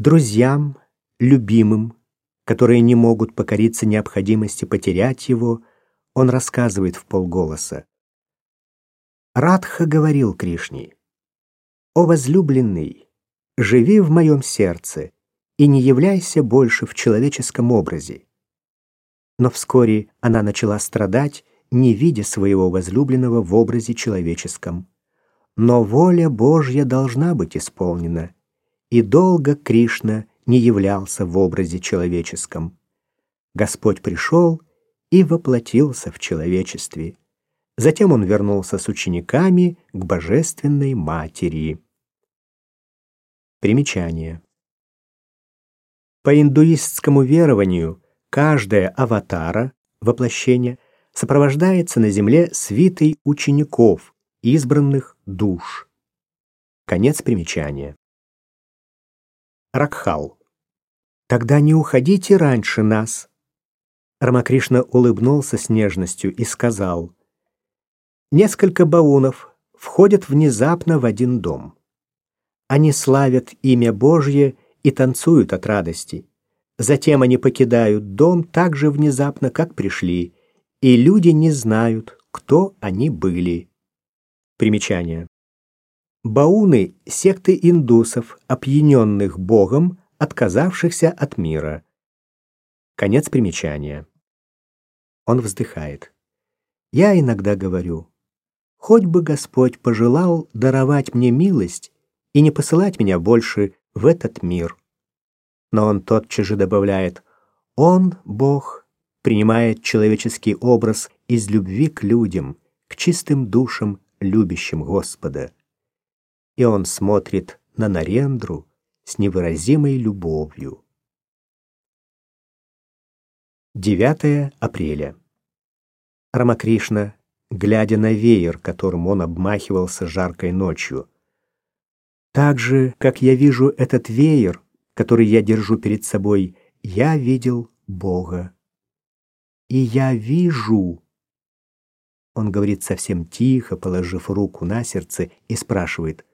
Друзьям, любимым, которые не могут покориться необходимости потерять его, он рассказывает в полголоса. Радха говорил Кришне, «О возлюбленный, живи в моем сердце и не являйся больше в человеческом образе». Но вскоре она начала страдать, не видя своего возлюбленного в образе человеческом. Но воля Божья должна быть исполнена, и долго Кришна не являлся в образе человеческом. Господь пришел и воплотился в человечестве. Затем он вернулся с учениками к Божественной Матери. Примечание. По индуистскому верованию, каждая аватара, воплощение, сопровождается на земле свитой учеников, избранных душ. Конец примечания. Ракхал. Тогда не уходите раньше нас. Рамакришна улыбнулся с нежностью и сказал: Несколько баунов входят внезапно в один дом. Они славят имя Божье и танцуют от радости. Затем они покидают дом так же внезапно, как пришли, и люди не знают, кто они были. Примечание. Бауны — секты индусов, опьяненных Богом, отказавшихся от мира. Конец примечания. Он вздыхает. Я иногда говорю, Хоть бы Господь пожелал даровать мне милость и не посылать меня больше в этот мир. Но он тотчас же добавляет, Он, Бог, принимает человеческий образ из любви к людям, к чистым душам, любящим Господа. И он смотрит на Нарендру с невыразимой любовью. 9 апреля. Рамакришна глядя на веер, которым он обмахивался жаркой ночью. Так же, как я вижу этот веер, который я держу перед собой, я видел Бога. И я вижу... Он говорит совсем тихо, положив руку на сердце, и спрашивает.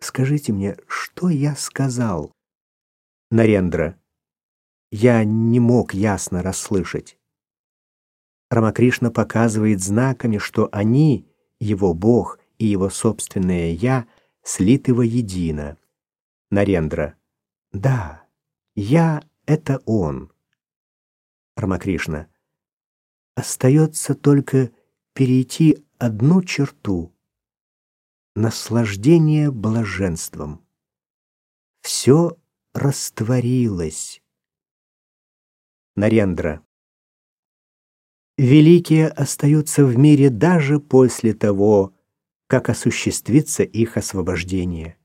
«Скажите мне, что я сказал?» Нарендра. Я не мог ясно расслышать. Рамакришна показывает знаками, что они, его Бог и его собственное «я» слиты воедино. Нарендра. Да, «я» — это он. Рамакришна. Остается только перейти одну черту — наслаждение блаженством. Все растворилось. Нарендра. Великие остаются в мире даже после того, как осуществится их освобождение.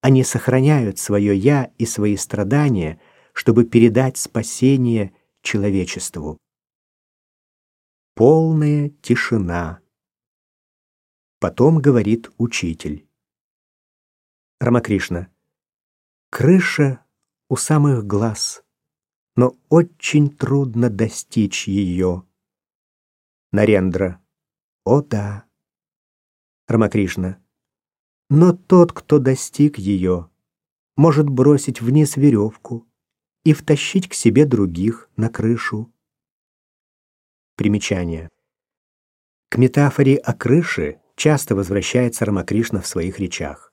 Они сохраняют свое «я» и свои страдания, чтобы передать спасение человечеству. Полная тишина. Потом говорит учитель. Рамакришна. Крыша у самых глаз, но очень трудно достичь ее. Нарендра. О да. Рамакришна. Но тот, кто достиг ее, может бросить вниз веревку и втащить к себе других на крышу. Примечание. К метафоре о крыше часто возвращается Рамакришна в своих речах.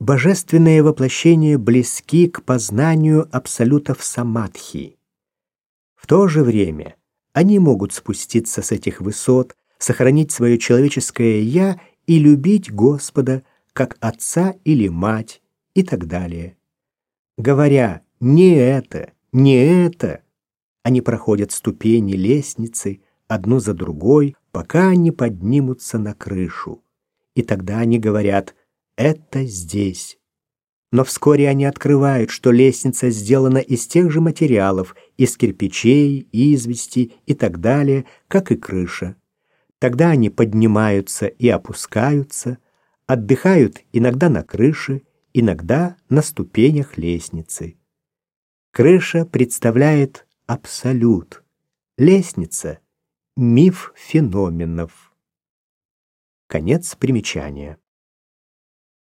Божественные воплощения близки к познанию абсолютов самадхи. В то же время они могут спуститься с этих высот, сохранить свое человеческое «я» и любить Господа, как отца или мать и так далее. Говоря «не это, не это», они проходят ступени лестницы одну за другой, пока они поднимутся на крышу. И тогда они говорят «это здесь». Но вскоре они открывают, что лестница сделана из тех же материалов, из кирпичей, извести и так далее, как и крыша. Тогда они поднимаются и опускаются, отдыхают иногда на крыше, иногда на ступенях лестницы. Крыша представляет абсолют. Лестница — миф феноменов. Конец примечания.